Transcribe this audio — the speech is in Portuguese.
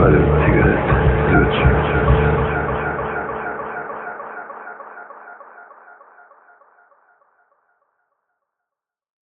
para a cigareta.